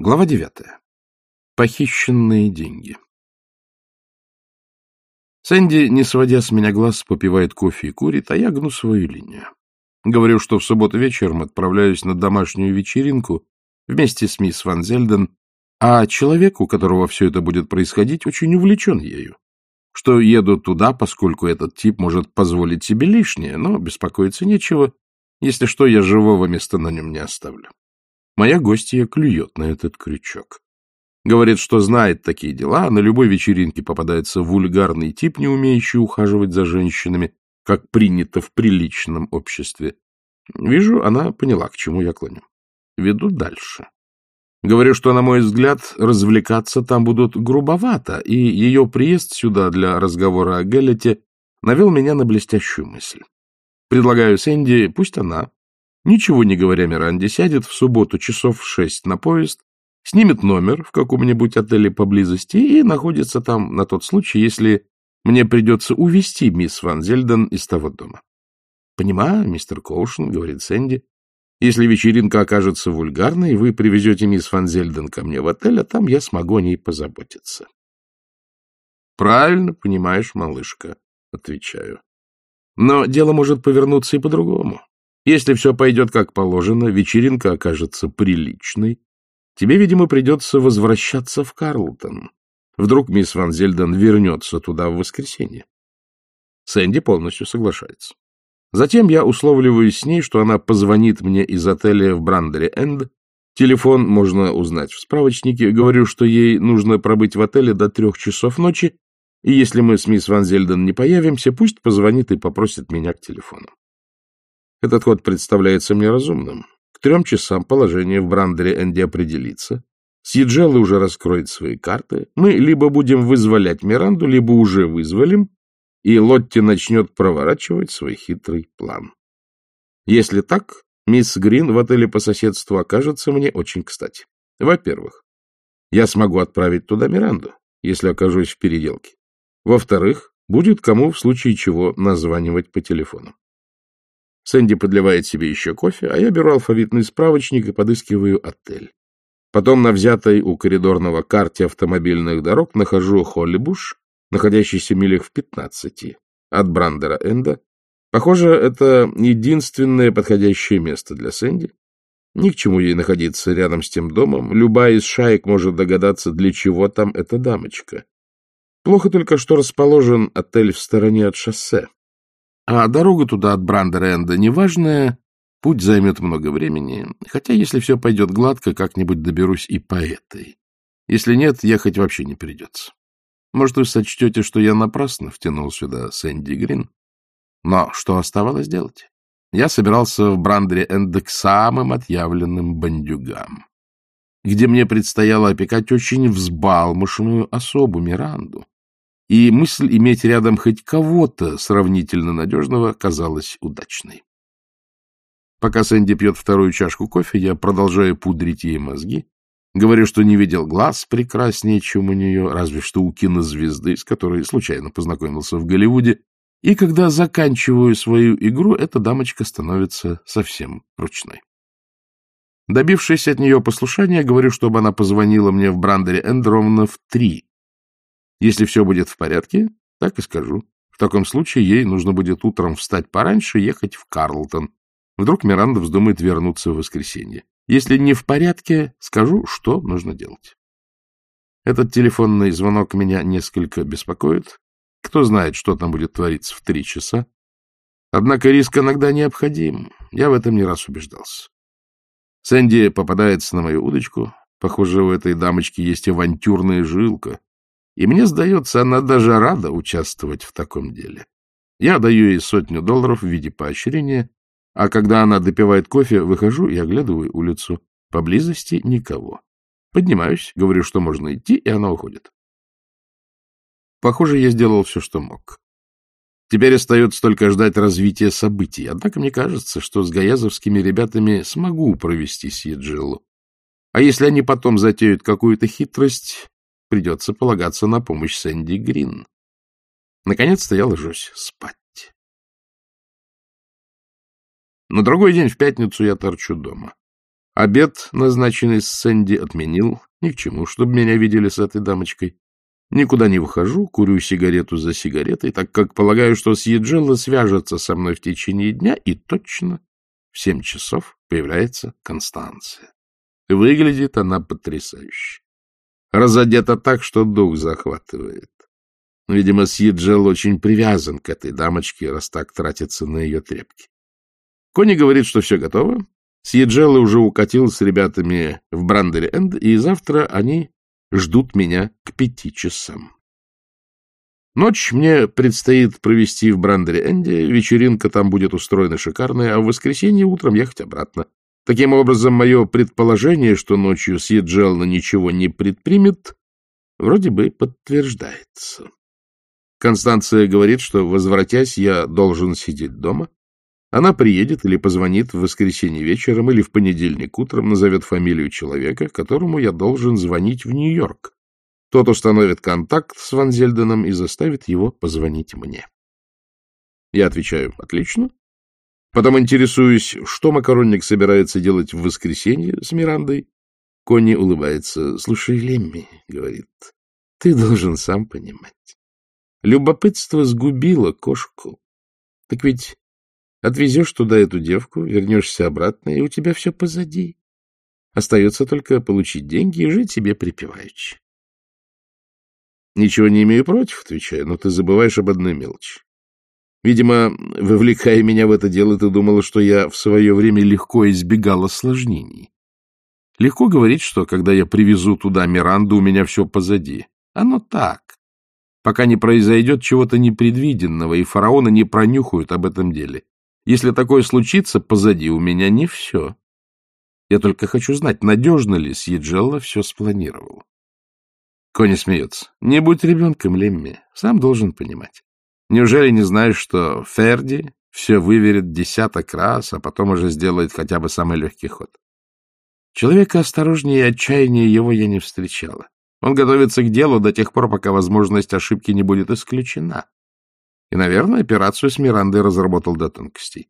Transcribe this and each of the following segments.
Глава девятая. Похищенные деньги. Сэнди, не сводя с меня глаз, попивает кофе и курит, а я гну свою линию. Говорю, что в субботу вечером отправляюсь на домашнюю вечеринку вместе с мисс Ван Зельден, а человек, у которого все это будет происходить, очень увлечен ею. Что еду туда, поскольку этот тип может позволить себе лишнее, но беспокоиться нечего. Если что, я живого места на нем не оставлю. Моя гостья клюет на этот крючок. Говорит, что знает такие дела, на любой вечеринке попадается вульгарный тип, не умеющий ухаживать за женщинами, как принято в приличном обществе. Вижу, она поняла, к чему я клоню. Веду дальше. Говорю, что, на мой взгляд, развлекаться там будут грубовато, и ее приезд сюда для разговора о Геллете навел меня на блестящую мысль. Предлагаю Сэнди, пусть она, ничего не говоря Миранде, сядет в субботу часов в шесть на поезд, снимет номер в каком-нибудь отеле поблизости и находится там на тот случай, если мне придется увести мисс Ван Зельден из того дома. — Понимаю, мистер Коушен, — говорит Сэнди. — Если вечеринка окажется вульгарной, вы привезете мисс Ван Зельден ко мне в отель, а там я смогу о ней позаботиться. — Правильно понимаешь, малышка, — отвечаю. Но дело может повернуться и по-другому. Если все пойдет как положено, вечеринка окажется приличной, тебе, видимо, придется возвращаться в Карлтон. Вдруг мисс Ван Зельден вернется туда в воскресенье. Сэнди полностью соглашается. Затем я условливаюсь с ней, что она позвонит мне из отеля в Брандере-Энд. Телефон можно узнать в справочнике. Говорю, что ей нужно пробыть в отеле до трех часов ночи, и если мы с мисс Ван Зельден не появимся, пусть позвонит и попросит меня к телефону. Этот ход представляется мне разумным. К трем часам положение в Брандере Энди определится. Сиджелла уже раскроет свои карты. Мы либо будем вызволять Миранду, либо уже вызволим, и Лотти начнет проворачивать свой хитрый план. Если так, мисс Грин в отеле по соседству окажется мне очень кстати. Во-первых, я смогу отправить туда Миранду, если окажусь в переделке. Во-вторых, будет кому в случае чего названивать по телефону. Сэнди подливает себе еще кофе, а я беру алфавитный справочник и подыскиваю отель. Потом на взятой у коридорного карте автомобильных дорог нахожу Холлибуш, находящийся милях в пятнадцати от Брандера-Энда. Похоже, это единственное подходящее место для Сэнди. Ни к чему ей находиться рядом с тем домом. Любая из шаек может догадаться, для чего там эта дамочка. Плохо только, что расположен отель в стороне от шоссе. А дорога туда от Брандеренда неважная, путь займет много времени, хотя если все пойдет гладко, как-нибудь доберусь и по этой. Если нет, ехать вообще не придется. Может, вы сочтете, что я напрасно втянул сюда Сэнди Грин? Но что оставалось делать? Я собирался в Брандере Энда к самым отъявленным бандюгам, где мне предстояло опекать очень взбалмошную особу Миранду, и мысль иметь рядом хоть кого-то сравнительно надежного казалась удачной. Пока Сэнди пьет вторую чашку кофе, я продолжаю пудрить ей мозги, говорю, что не видел глаз прекраснее, чем у нее, разве что у кинозвезды, с которой случайно познакомился в Голливуде, и когда заканчиваю свою игру, эта дамочка становится совсем ручной. Добившись от нее послушания, говорю, чтобы она позвонила мне в Брандере Энд в три, если все будет в порядке, так и скажу. В таком случае ей нужно будет утром встать пораньше и ехать в Карлтон. Вдруг Миранда вздумает вернуться в воскресенье. Если не в порядке, скажу, что нужно делать. Этот телефонный звонок меня несколько беспокоит. Кто знает, что там будет твориться в три часа. Однако риск иногда необходим. Я в этом не раз убеждался. Сэнди попадается на мою удочку. Похоже, у этой дамочки есть авантюрная жилка. И мне сдается, она даже рада участвовать в таком деле. Я даю ей сотню долларов в виде поощрения, а когда она допивает кофе, выхожу и оглядываю улицу. Поблизости никого. Поднимаюсь, говорю, что можно идти, и она уходит. Похоже, я сделал все, что мог. Теперь остается только ждать развития событий. Однако мне кажется, что с гаязовскими ребятами смогу провести Сьеджилу. А если они потом затеют какую-то хитрость, придется полагаться на помощь Сэнди Грин. Наконец-то я ложусь спать. На другой день в пятницу я торчу дома. Обед, назначенный с Сэнди, отменил. Ни к чему, чтобы меня видели с этой дамочкой. Никуда не выхожу, курю сигарету за сигаретой, так как полагаю, что Сьеджелла свяжется со мной в течение дня, и точно в семь часов появляется Констанция. Выглядит она потрясающе. Разодета так, что дух захватывает. Видимо, Сьеджел очень привязан к этой дамочке, раз так тратится на ее трепки. Кони говорит, что все готово. Сьеджелла уже укатил с ребятами в Брандере-Энд, и завтра они ждут меня к пяти часам. Ночь мне предстоит провести в Брандере-Энде, вечеринка там будет устроена шикарная, а в воскресенье утром ехать обратно. Таким образом, мое предположение, что ночью Сьеджелла ничего не предпримет, вроде бы подтверждается. Констанция говорит, что, возвратясь, я должен сидеть дома. Она приедет или позвонит в воскресенье вечером или в понедельник утром, назовет фамилию человека, которому я должен звонить в Нью-Йорк. Тот установит контакт с Ван Зельденом и заставит его позвонить мне. Я отвечаю «Отлично». Потом интересуюсь, что Макаронник собирается делать в воскресенье с Мирандой. Конни улыбается. «Слушай, Лемми», — говорит, — «ты должен сам понимать. Любопытство сгубило кошку. Так ведь отвезешь туда эту девку, вернешься обратно, и у тебя все позади. Остается только получить деньги и жить себе припеваючи. Ничего не имею против, отвечаю, но ты забываешь об одной мелочи. Видимо, вовлекая меня в это дело, ты думала, что я в свое время легко избегал осложнений. Легко говорить, что когда я привезу туда Миранду, у меня все позади. Оно так пока не произойдет чего-то непредвиденного, и фараоны не пронюхают об этом деле. Если такое случится, позади у меня не все. Я только хочу знать, надежно ли Сьеджелла все спланировал. Кони смеется. Не будь ребенком, Лемми, сам должен понимать. Неужели не знаешь, что Ферди все выверит десяток раз, а потом уже сделает хотя бы самый легкий ход? Человека осторожнее и отчаяннее его я не встречала. Он готовится к делу до тех пор, пока возможность ошибки не будет исключена. И, наверное, операцию с Мирандой разработал до тонкостей.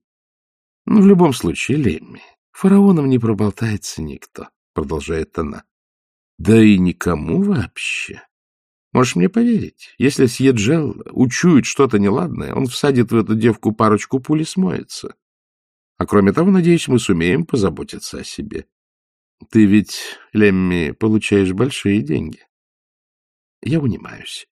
Но ну, в любом случае, Лемми, фараоном не проболтается никто, продолжает она. Да и никому вообще. Можешь мне поверить, если Сьеджел учует что-то неладное, он всадит в эту девку парочку пуль и смоется. А кроме того, надеюсь, мы сумеем позаботиться о себе. Ты ведь, Лемми, получаешь большие деньги. Я унимаюсь.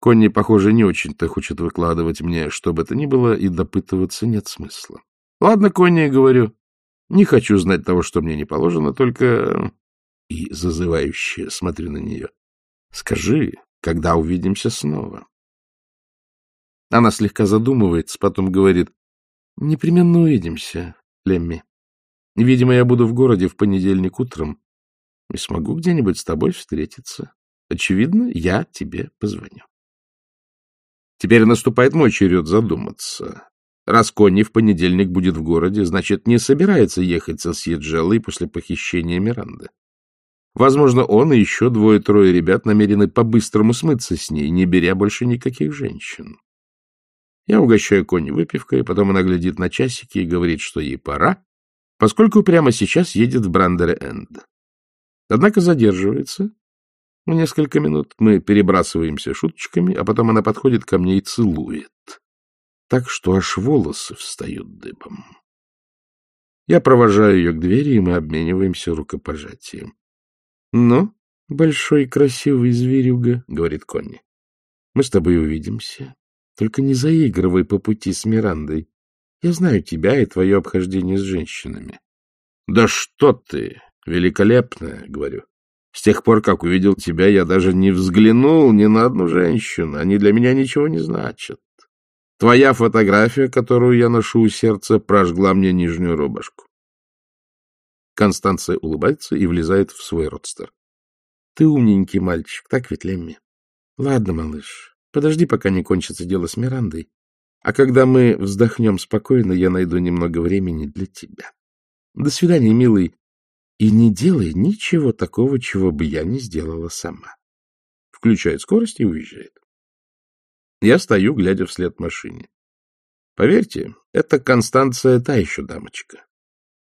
Конни, похоже, не очень-то хочет выкладывать мне, что бы то ни было, и допытываться нет смысла. Ладно, Конни, говорю, не хочу знать того, что мне не положено, только... И зазывающе смотрю на нее. Скажи, когда увидимся снова? Она слегка задумывается, потом говорит, непременно увидимся, Лемми. Видимо, я буду в городе в понедельник утром и смогу где-нибудь с тобой встретиться. Очевидно, я тебе позвоню. Теперь наступает мой черед задуматься. Раз Конни в понедельник будет в городе, значит, не собирается ехать со Сьеджеллой после похищения Миранды. Возможно, он и еще двое-трое ребят намерены по-быстрому смыться с ней, не беря больше никаких женщин. Я угощаю Конни выпивкой, потом она глядит на часики и говорит, что ей пора, поскольку прямо сейчас едет в Брандере-Энд. Однако задерживается. На несколько минут мы перебрасываемся шуточками, а потом она подходит ко мне и целует. Так что аж волосы встают дыбом. Я провожаю ее к двери, и мы обмениваемся рукопожатием. — Ну, большой красивый зверюга, — говорит Конни, — мы с тобой увидимся. Только не заигрывай по пути с Мирандой. Я знаю тебя и твое обхождение с женщинами. — Да что ты! Великолепно, — говорю. С тех пор, как увидел тебя, я даже не взглянул ни на одну женщину. Они для меня ничего не значат. Твоя фотография, которую я ношу у сердца, прожгла мне нижнюю рубашку. Констанция улыбается и влезает в свой родстер. — Ты умненький мальчик, так ведь, Лемми? — Ладно, малыш, подожди, пока не кончится дело с Мирандой. А когда мы вздохнем спокойно, я найду немного времени для тебя. До свидания, милый. И не делай ничего такого, чего бы я не сделала сама. Включает скорость и уезжает. Я стою, глядя вслед машине. Поверьте, эта Констанция та еще дамочка.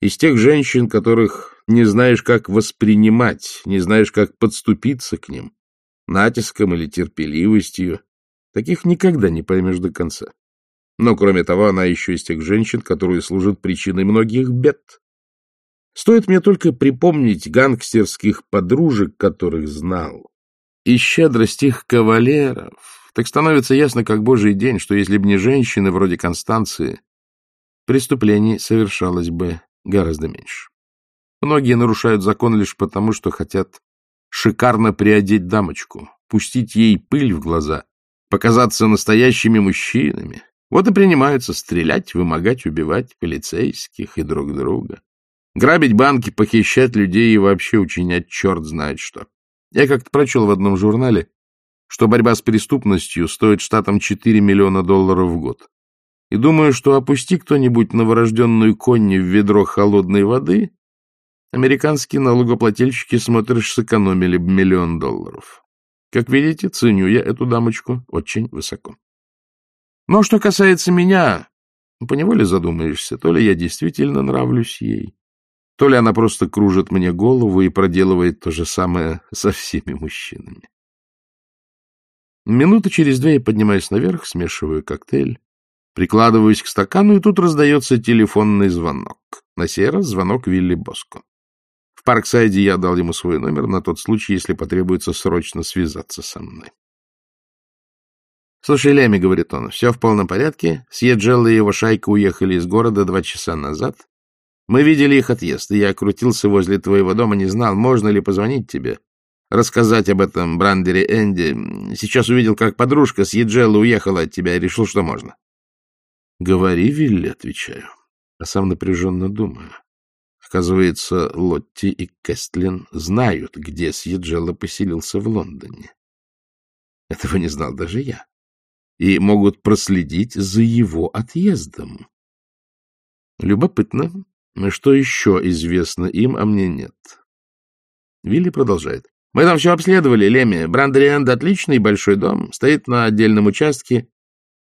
Из тех женщин, которых не знаешь, как воспринимать, не знаешь, как подступиться к ним, натиском или терпеливостью. Таких никогда не поймешь до конца. Но, кроме того, она еще из тех женщин, которые служат причиной многих бед. Стоит мне только припомнить гангстерских подружек, которых знал, и щедрость их кавалеров, так становится ясно, как божий день, что если бы не женщины вроде Констанции, преступлений совершалось бы гораздо меньше. Многие нарушают закон лишь потому, что хотят шикарно приодеть дамочку, пустить ей пыль в глаза, показаться настоящими мужчинами. Вот и принимаются стрелять, вымогать, убивать полицейских и друг друга. Грабить банки, похищать людей и вообще учинять черт знает что. Я как-то прочел в одном журнале, что борьба с преступностью стоит штатам 4 миллиона долларов в год. И думаю, что опусти кто-нибудь новорожденную конни в ведро холодной воды, американские налогоплательщики, смотришь, сэкономили бы миллион долларов. Как видите, ценю я эту дамочку очень высоко. Но что касается меня, поневоле задумаешься, то ли я действительно нравлюсь ей, то ли она просто кружит мне голову и проделывает то же самое со всеми мужчинами. Минуты через две я поднимаюсь наверх, смешиваю коктейль, прикладываюсь к стакану, и тут раздается телефонный звонок. На сей раз звонок Вилли Боско. В Парксайде я дал ему свой номер на тот случай, если потребуется срочно связаться со мной. «Слушай, Леми, — говорит он, — все в полном порядке. Сьеджелла и его шайка уехали из города два часа назад. Мы видели их отъезд, и я крутился возле твоего дома, не знал, можно ли позвонить тебе, рассказать об этом Брандере Энди. Сейчас увидел, как подружка с Еджелла уехала от тебя, и решил, что можно». «Говори, Вилли, — отвечаю, а сам напряженно думаю. Оказывается, Лотти и Кестлин знают, где Сьеджелло поселился в Лондоне. Этого не знал даже я. И могут проследить за его отъездом. Любопытно, что еще известно им, а мне нет. Вилли продолжает. Мы там все обследовали, Леми. Брандериэнд — отличный большой дом, стоит на отдельном участке,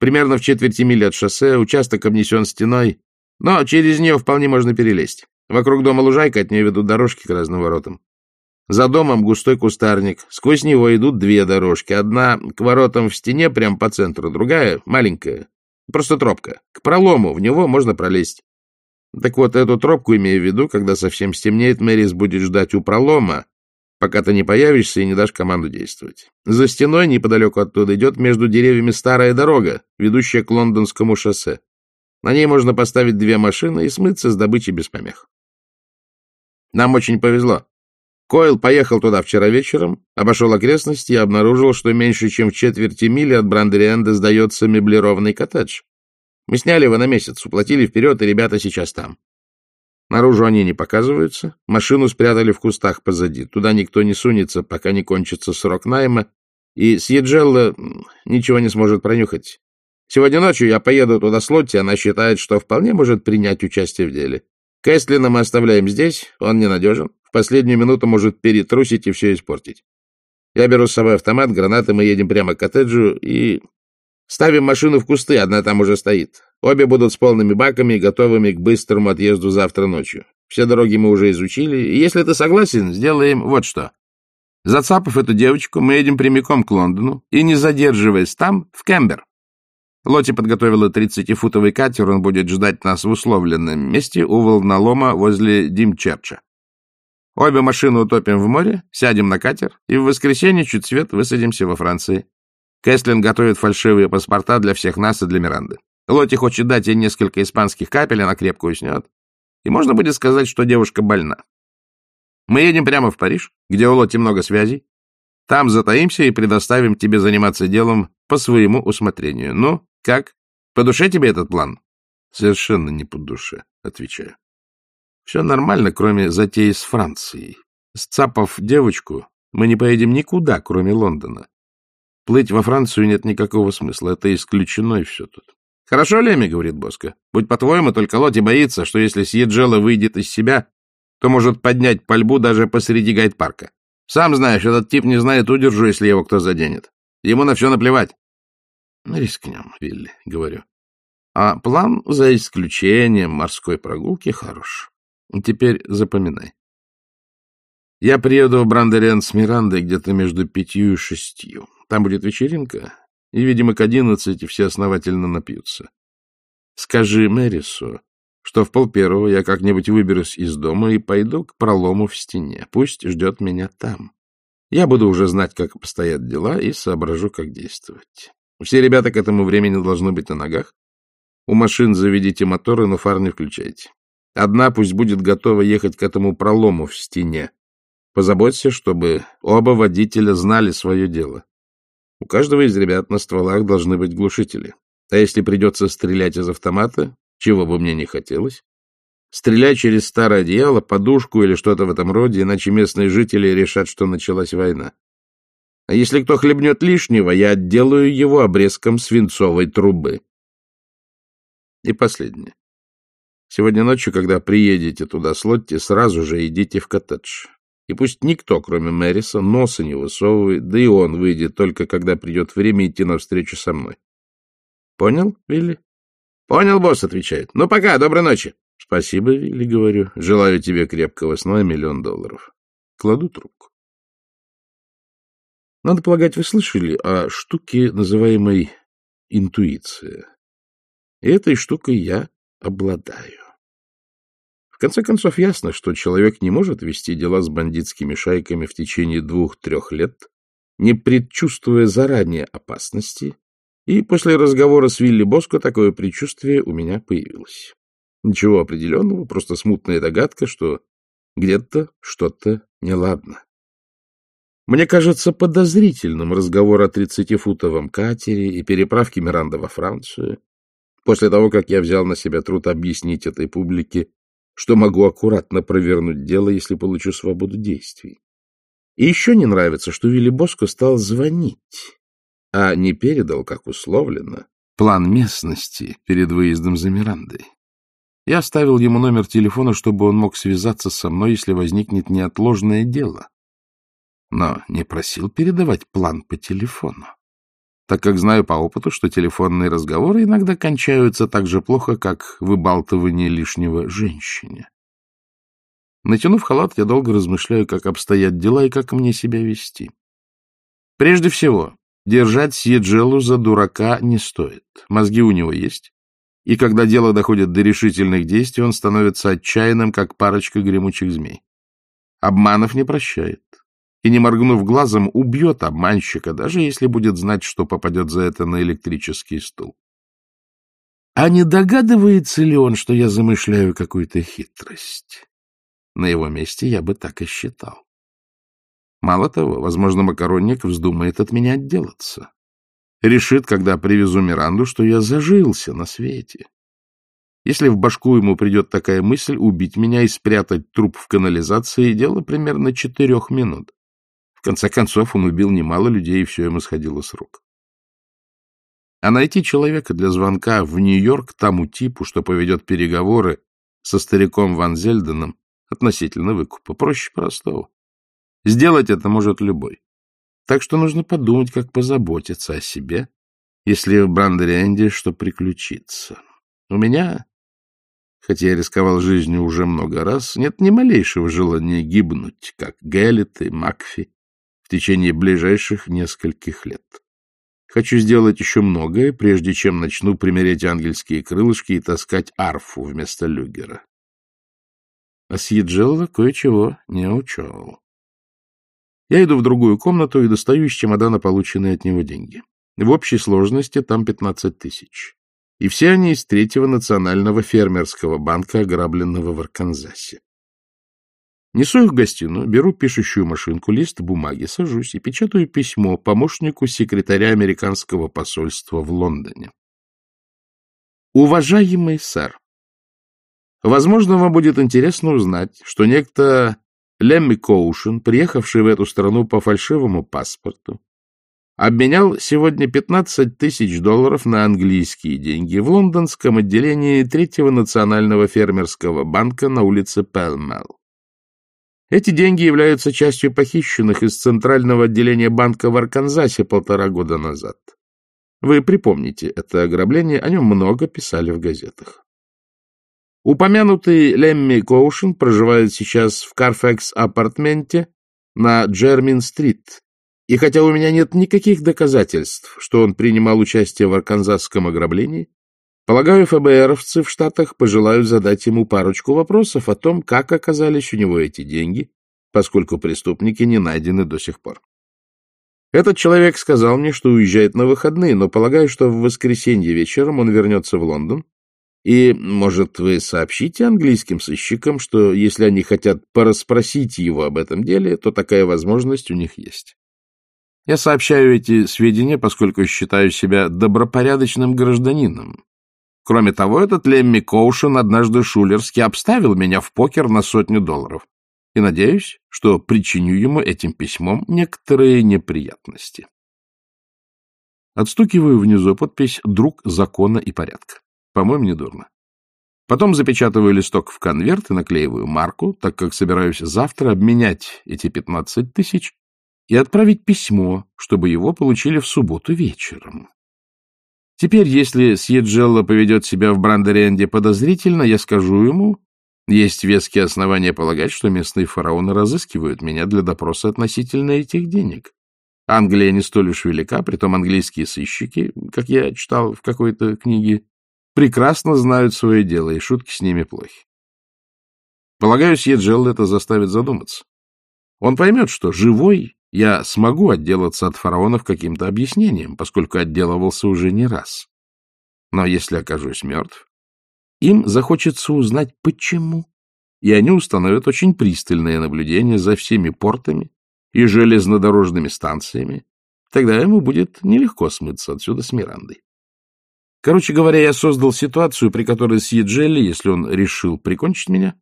примерно в четверти мили от шоссе, участок обнесен стеной, но через нее вполне можно перелезть. Вокруг дома лужайка, от нее ведут дорожки к разным воротам. За домом густой кустарник. Сквозь него идут две дорожки. Одна к воротам в стене, прямо по центру, другая маленькая. Просто тропка. К пролому, в него можно пролезть. Так вот, эту тропку, имея в виду, когда совсем стемнеет, Мэрис будет ждать у пролома, пока ты не появишься и не дашь команду действовать. За стеной, неподалеку оттуда, идет между деревьями старая дорога, ведущая к лондонскому шоссе. На ней можно поставить две машины и смыться с добычей без помех. Нам очень повезло. Койл поехал туда вчера вечером, обошел окрестности и обнаружил, что меньше чем в четверти мили от Брандериэнда сдается меблированный коттедж. Мы сняли его на месяц, уплатили вперед, и ребята сейчас там. Наружу они не показываются, машину спрятали в кустах позади. Туда никто не сунется, пока не кончится срок найма, и Сьеджелла ничего не сможет пронюхать. Сегодня ночью я поеду туда с Лотти, она считает, что вполне может принять участие в деле. Кэстлина мы оставляем здесь, он ненадежен. В последнюю минуту может перетрусить и все испортить. Я беру с собой автомат, гранаты, мы едем прямо к коттеджу и ставим машину в кусты, одна там уже стоит. Обе будут с полными баками готовыми к быстрому отъезду завтра ночью. Все дороги мы уже изучили, и если ты согласен, сделаем вот что. Зацапав эту девочку, мы едем прямиком к Лондону и, не задерживаясь там, в Кембер. Лоти подготовила 30-футовый катер, он будет ждать нас в условленном месте у волнолома возле Димчерча. Обе машины утопим в море, сядем на катер и в воскресенье чуть свет высадимся во Франции. Кэслин готовит фальшивые паспорта для всех нас и для Миранды. Лоти хочет дать ей несколько испанских капель, она крепко уснет. И можно будет сказать, что девушка больна. Мы едем прямо в Париж, где у Лоти много связей. Там затаимся и предоставим тебе заниматься делом по своему усмотрению. Ну, как? По душе тебе этот план? Совершенно не по душе, отвечаю. Все нормально, кроме затеи с Францией. Сцапав девочку, мы не поедем никуда, кроме Лондона. Плыть во Францию нет никакого смысла, это исключено и все тут. Хорошо, Леми, говорит Боско. Будь по-твоему, только Лоти боится, что если Сьеджела выйдет из себя, то может поднять пальбу даже посреди гайд-парка. Сам знаешь, этот тип не знает удержу, если его кто заденет. Ему на все наплевать. Ну, — Рискнем, Вилли, — говорю. А план, за исключением морской прогулки, хорош. Теперь запоминай. Я приеду в Брандериан с Мирандой где-то между пятью и шестью. Там будет вечеринка, и, видимо, к одиннадцати все основательно напьются. Скажи Мэрису, что в пол первого я как-нибудь выберусь из дома и пойду к пролому в стене. Пусть ждет меня там. Я буду уже знать, как обстоят дела, и соображу, как действовать. Все ребята к этому времени должны быть на ногах. У машин заведите моторы, но фар не включайте. Одна пусть будет готова ехать к этому пролому в стене. Позаботься, чтобы оба водителя знали свое дело. У каждого из ребят на стволах должны быть глушители. А если придется стрелять из автомата, чего бы мне не хотелось, стреляй через старое одеяло, подушку или что-то в этом роде, иначе местные жители решат, что началась война. А если кто хлебнет лишнего, я отделаю его обрезком свинцовой трубы. И последнее. Сегодня ночью, когда приедете туда с Лотти, сразу же идите в коттедж. И пусть никто, кроме Мэриса, носа не высовывает, да и он выйдет только, когда придет время идти навстречу со мной. Понял, Вилли? Понял, босс, отвечает. Ну, пока, доброй ночи. Спасибо, Вилли, говорю. Желаю тебе крепкого сна и миллион долларов. Кладу трубку. Надо полагать, вы слышали о штуке, называемой интуиция. И этой штукой я обладаю. Конце концов, ясно, что человек не может вести дела с бандитскими шайками в течение двух-трех лет, не предчувствуя заранее опасности и после разговора с Вилли Боско такое предчувствие у меня появилось. Ничего определенного, просто смутная догадка, что где-то что-то неладно. Мне кажется подозрительным разговор о тридцатифутовом катере и переправке Миранды во Францию. После того, как я взял на себя труд объяснить этой публике, что могу аккуратно провернуть дело, если получу свободу действий. И еще не нравится, что Вилли Боско стал звонить а не передал, как условлено, план местности перед выездом за Мирандой. Я оставил ему номер телефона, чтобы он мог связаться со мной, если возникнет неотложное дело. Но не просил передавать план по телефону, так как знаю по опыту, что телефонные разговоры иногда кончаются так же плохо, как выбалтывание лишнего женщине. Натянув халат, я долго размышляю, как обстоят дела и как мне себя вести. Прежде всего, Держать Сьеджелу за дурака не стоит. Мозги у него есть. И когда дело доходит до решительных действий, он становится отчаянным, как парочка гремучих змей. Обманов не прощает. И, не моргнув глазом, убьет обманщика, даже если будет знать, что попадет за это на электрический стул. А не догадывается ли он, что я замышляю какую-то хитрость? На его месте я бы так и считал. Мало того, возможно, макаронник вздумает от меня отделаться. Решит, когда привезу Миранду, что я зажился на свете. Если в башку ему придет такая мысль убить меня и спрятать труп в канализации, дело примерно четырех минут. В конце концов, он убил немало людей, и все ему сходило с рук. А найти человека для звонка в Нью-Йорк тому типу, что поведет переговоры со стариком Ван Зельденом относительно выкупа, проще простого. Сделать это может любой. Так что нужно подумать, как позаботиться о себе, если в Брандеренде что приключится. У меня, хотя я рисковал жизнью уже много раз, нет ни малейшего желания гибнуть, как Геллет и Макфи, в течение ближайших нескольких лет. Хочу сделать еще многое, прежде чем начну примерять ангельские крылышки и таскать арфу вместо люгера. А Сьеджелла кое-чего не учел. Я иду в другую комнату и достаю из чемодана полученные от него деньги. В общей сложности там 15 тысяч. И все они из Третьего национального фермерского банка, ограбленного в Арканзасе. Несу их в гостиную, беру пишущую машинку, лист бумаги, сажусь и печатаю письмо помощнику секретаря американского посольства в Лондоне. Уважаемый сэр, возможно, вам будет интересно узнать, что некто Лемми Коушен, приехавший в эту страну по фальшивому паспорту, обменял сегодня 15 тысяч долларов на английские деньги в лондонском отделении Третьего национального фермерского банка на улице Пелмел. Эти деньги являются частью похищенных из центрального отделения банка в Арканзасе полтора года назад. Вы припомните это ограбление, о нем много писали в газетах. Упомянутый Лемми Коушен проживает сейчас в Карфекс-апартменте на Джермин-стрит, и хотя у меня нет никаких доказательств, что он принимал участие в арканзасском ограблении, полагаю, ФБРовцы в Штатах пожелают задать ему парочку вопросов о том, как оказались у него эти деньги, поскольку преступники не найдены до сих пор. Этот человек сказал мне, что уезжает на выходные, но полагаю, что в воскресенье вечером он вернется в Лондон и, может, вы сообщите английским сыщикам, что если они хотят порасспросить его об этом деле, то такая возможность у них есть. Я сообщаю эти сведения, поскольку считаю себя добропорядочным гражданином. Кроме того, этот Лемми Коушен однажды шулерски обставил меня в покер на сотню долларов. И надеюсь, что причиню ему этим письмом некоторые неприятности. Отстукиваю внизу подпись «Друг закона и порядка». По-моему, не дурно. Потом запечатываю листок в конверт и наклеиваю марку, так как собираюсь завтра обменять эти 15 тысяч и отправить письмо, чтобы его получили в субботу вечером. Теперь, если Сьеджелло поведет себя в Брандеренде подозрительно, я скажу ему, есть веские основания полагать, что местные фараоны разыскивают меня для допроса относительно этих денег. Англия не столь уж велика, притом английские сыщики, как я читал в какой-то книге, прекрасно знают свое дело, и шутки с ними плохи. Полагаю, Сьеджелл это заставит задуматься. Он поймет, что живой я смогу отделаться от фараонов каким-то объяснением, поскольку отделывался уже не раз. Но если окажусь мертв, им захочется узнать, почему, и они установят очень пристальное наблюдение за всеми портами и железнодорожными станциями. Тогда ему будет нелегко смыться отсюда с Мирандой. Короче говоря, я создал ситуацию, при которой Сьеджелли, если он решил прикончить меня,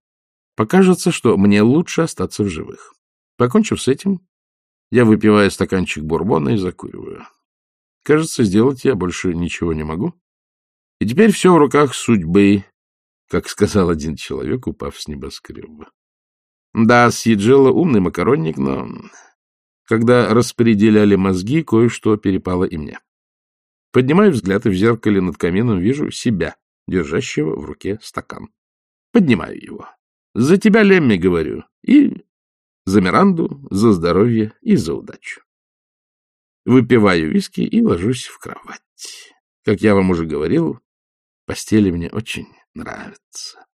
покажется, что мне лучше остаться в живых. Покончив с этим, я выпиваю стаканчик бурбона и закуриваю. Кажется, сделать я больше ничего не могу. И теперь все в руках судьбы, как сказал один человек, упав с небоскреба. Да, Сьеджелла умный макаронник, но когда распределяли мозги, кое-что перепало и мне. Поднимаю взгляд, и в зеркале над камином вижу себя, держащего в руке стакан. Поднимаю его. За тебя, Лемми, говорю. И за Миранду, за здоровье и за удачу. Выпиваю виски и ложусь в кровать. Как я вам уже говорил, постели мне очень нравятся.